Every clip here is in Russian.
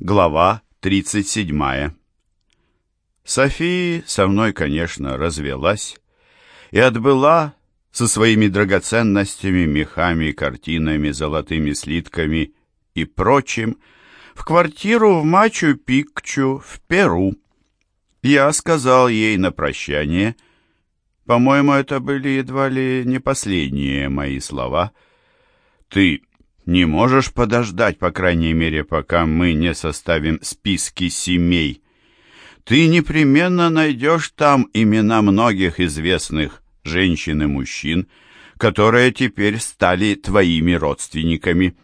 Глава 37. София со мной, конечно, развелась и отбыла со своими драгоценностями, мехами, картинами, золотыми слитками и прочим в квартиру в Мачу-Пикчу в Перу. Я сказал ей на прощание, по-моему, это были едва ли не последние мои слова, «Ты не можешь подождать, по крайней мере, пока мы не составим списки семей. Ты непременно найдешь там имена многих известных женщин и мужчин, которые теперь стали твоими родственниками.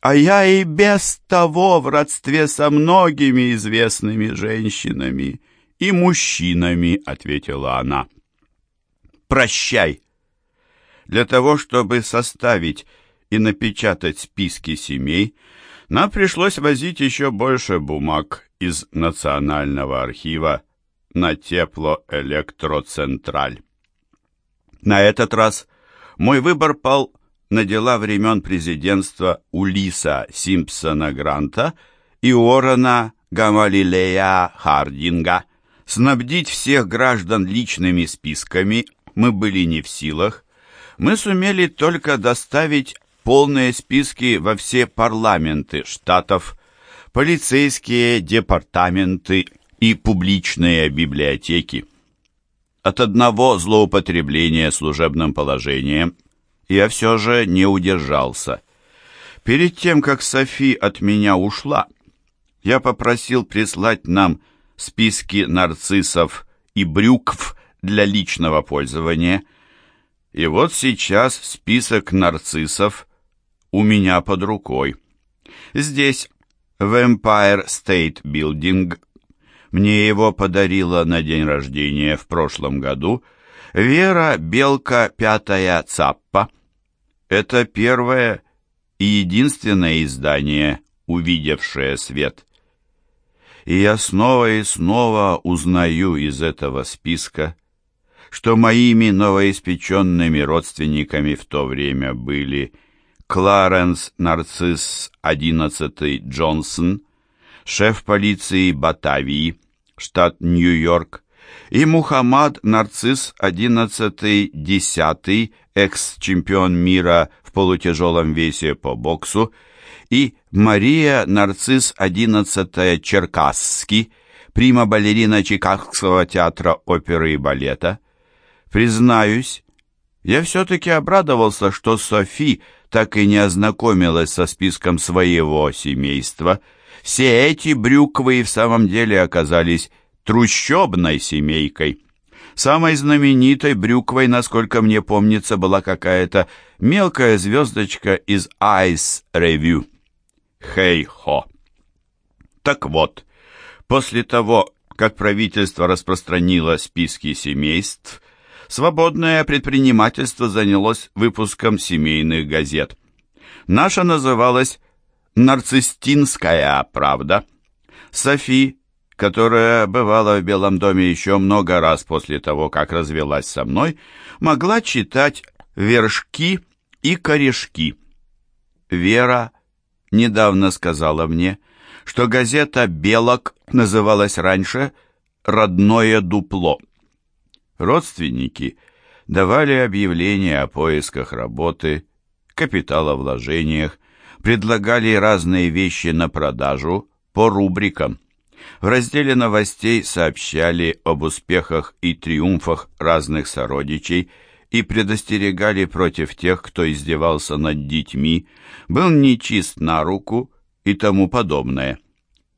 А я и без того в родстве со многими известными женщинами и мужчинами, ответила она. Прощай. Для того, чтобы составить и напечатать списки семей, нам пришлось возить еще больше бумаг из Национального архива на теплоэлектроцентраль. На этот раз мой выбор пал на дела времен президентства Улиса Симпсона Гранта и Уоррена Гамалилея Хардинга. Снабдить всех граждан личными списками мы были не в силах, мы сумели только доставить полные списки во все парламенты штатов, полицейские департаменты и публичные библиотеки. От одного злоупотребления служебным положением я все же не удержался. Перед тем, как Софи от меня ушла, я попросил прислать нам списки нарциссов и брюкв для личного пользования. И вот сейчас список нарциссов у меня под рукой. Здесь, в Empire State Building, мне его подарила на день рождения в прошлом году Вера Белка Пятая Цаппа. Это первое и единственное издание, увидевшее свет. И я снова и снова узнаю из этого списка, что моими новоиспеченными родственниками в то время были Кларенс Нарцисс XI Джонсон, шеф полиции Батавии, штат Нью-Йорк, и Мухаммад Нарцисс XI Десятый, экс-чемпион мира в полутяжелом весе по боксу, и Мария Нарцисс XI Черкасский, прима-балерина Чикагского театра оперы и балета. Признаюсь, я все-таки обрадовался, что Софи так и не ознакомилась со списком своего семейства. Все эти брюквы и в самом деле оказались трущобной семейкой. Самой знаменитой брюквой, насколько мне помнится, была какая-то мелкая звездочка из Ice Review. Хей-хо. Так вот, после того, как правительство распространило списки семейств, свободное предпринимательство занялось выпуском семейных газет. Наша называлась «Нарцистинская правда». Софи, которая бывала в Белом доме еще много раз после того, как развелась со мной, могла читать вершки и корешки. Вера недавно сказала мне, что газета «Белок» называлась раньше «Родное дупло». Родственники давали объявления о поисках работы, капиталовложениях, предлагали разные вещи на продажу по рубрикам. В разделе новостей сообщали об успехах и триумфах разных сородичей и предостерегали против тех, кто издевался над детьми, был нечист на руку и тому подобное.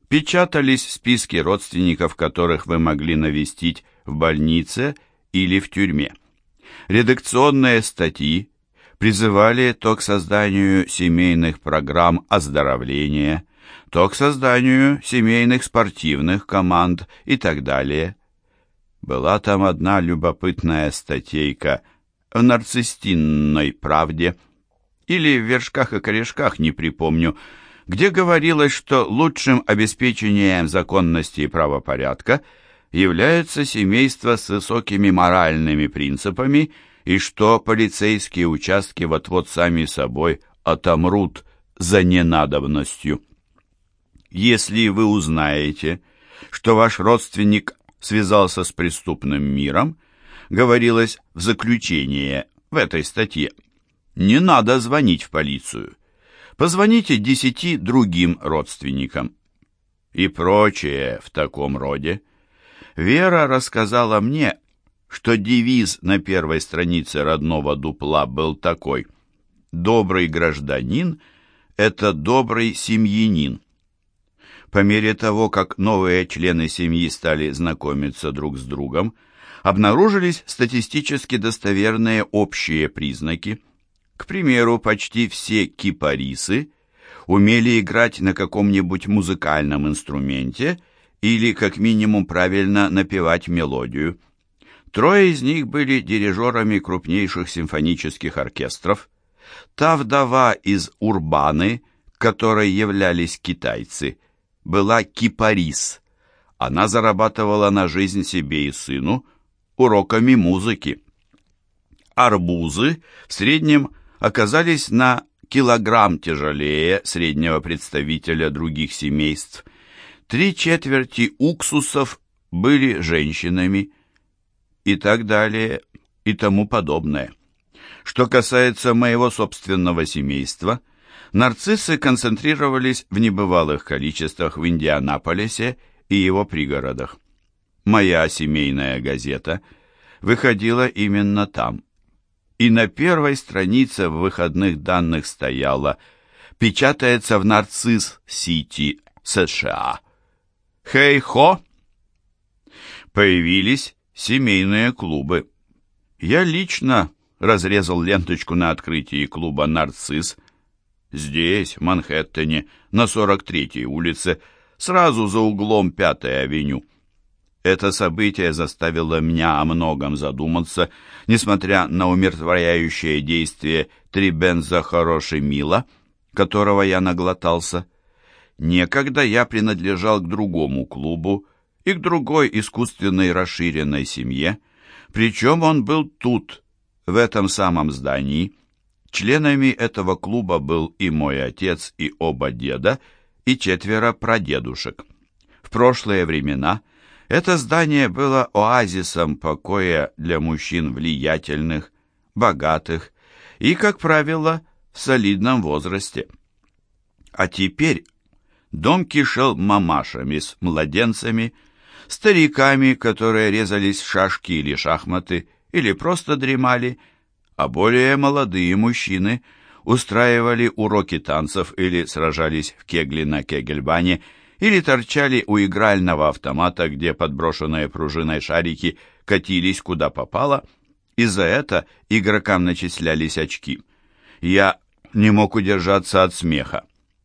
Печатались списки родственников, которых вы могли навестить в больнице или в тюрьме. Редакционные статьи призывали то к созданию семейных программ оздоровления, то к созданию семейных спортивных команд и так далее. Была там одна любопытная статейка в нарцистинной правде или в вершках и корешках, не припомню, где говорилось, что лучшим обеспечением законности и правопорядка – является семейство с высокими моральными принципами и что полицейские участки вот-вот сами собой отомрут за ненадобностью. Если вы узнаете, что ваш родственник связался с преступным миром, говорилось в заключении в этой статье, не надо звонить в полицию. Позвоните десяти другим родственникам. И прочее в таком роде. Вера рассказала мне, что девиз на первой странице родного дупла был такой «Добрый гражданин – это добрый семьянин». По мере того, как новые члены семьи стали знакомиться друг с другом, обнаружились статистически достоверные общие признаки. К примеру, почти все кипарисы умели играть на каком-нибудь музыкальном инструменте или, как минимум, правильно напевать мелодию. Трое из них были дирижерами крупнейших симфонических оркестров. Та вдова из Урбаны, которой являлись китайцы – была кипарис. Она зарабатывала на жизнь себе и сыну уроками музыки. Арбузы в среднем оказались на килограмм тяжелее среднего представителя других семейств. Три четверти уксусов были женщинами и так далее и тому подобное. Что касается моего собственного семейства – нарциссы концентрировались в небывалых количествах в Индианаполисе и его пригородах. Моя семейная газета выходила именно там. И на первой странице в выходных данных стояло «Печатается в Нарцисс-Сити, США». Хей-хо! Появились семейные клубы. Я лично разрезал ленточку на открытии клуба «Нарцисс», Здесь, в Манхэттене, на 43-й улице, сразу за углом 5-й авеню. Это событие заставило меня о многом задуматься, несмотря на умиротворяющее действие трибенза хороший мила, которого я наглотался. Некогда я принадлежал к другому клубу и к другой искусственной расширенной семье, причем он был тут, в этом самом здании, Членами этого клуба был и мой отец, и оба деда, и четверо прадедушек. В прошлые времена это здание было оазисом покоя для мужчин влиятельных, богатых и, как правило, в солидном возрасте. А теперь дом кишел мамашами с младенцами, стариками, которые резались в шашки или шахматы, или просто дремали, а более молодые мужчины устраивали уроки танцев или сражались в кегли на кегельбане, или торчали у игрального автомата, где подброшенные пружиной шарики катились куда попало, и за это игрокам начислялись очки. Я не мог удержаться от смеха.